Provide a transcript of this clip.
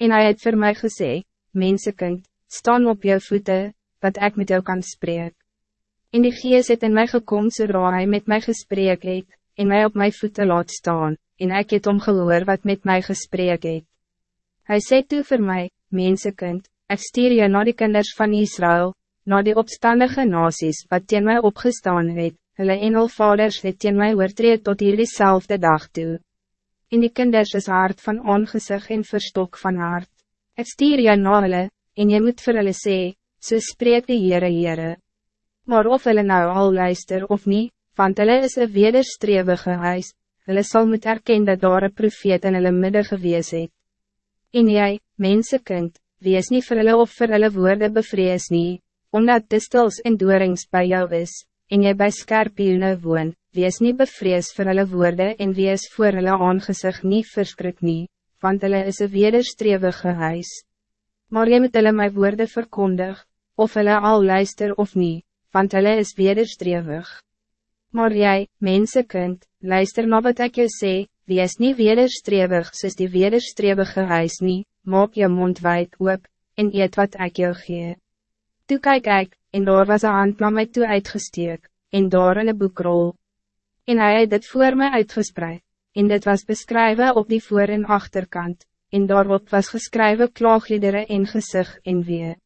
En hij het voor mij gezegd, mensenkind, staan op jou voeten, wat ik met jou kan spreken. In die gees het in my gekom zodra hy met my gesprek het, en my op my voeten laat staan, en ek het omgehoor wat met my gesprek het. Hy sê toe vir my, mensenkind, ek stuur je naar die kinders van Israël, naar die opstandige nasies wat teen my opgestaan het, hulle engelvaders het teen my oortreed tot hierdie selfde dag toe. In die kinders is hart van ongezig en verstok van hart. Ek stuur jou na hulle, en jy moet vir hulle sê, so spreek die Heere Heere. Maar of hulle nou al luister of niet, want hulle is een wederstrewige huis, hulle sal moet erken dat daar een profeet in hulle midden gewees het. En jy, mensenkind, wees niet vir hulle of vir hulle woorde bevrees nie, omdat distels en doorings bij jou is, en jy by skerpiene woon, wees niet bevrees vir hulle woorde en wees voor hulle aangezig nie verskrik nie, want hulle is een wederstrewige huis. Maar jy moet hulle my woorde verkondig, of hulle al luister of niet, want hulle is wederstrewig. Maar jij, mensenkind, luister na wat ik je sê, wees niet wederstrewig soos die wederstrewige huis nie, maak je mond wijd oop, en eet wat ik jou gee. Toe kyk ek, en daar was een hand na my toe uitgesteek, en daar in een boekrol. En hij het dit voor mij uitgespreid, en dit was beschrijven op die voor- en achterkant, en daarop was geschreven klaagliedere en gezicht en weer.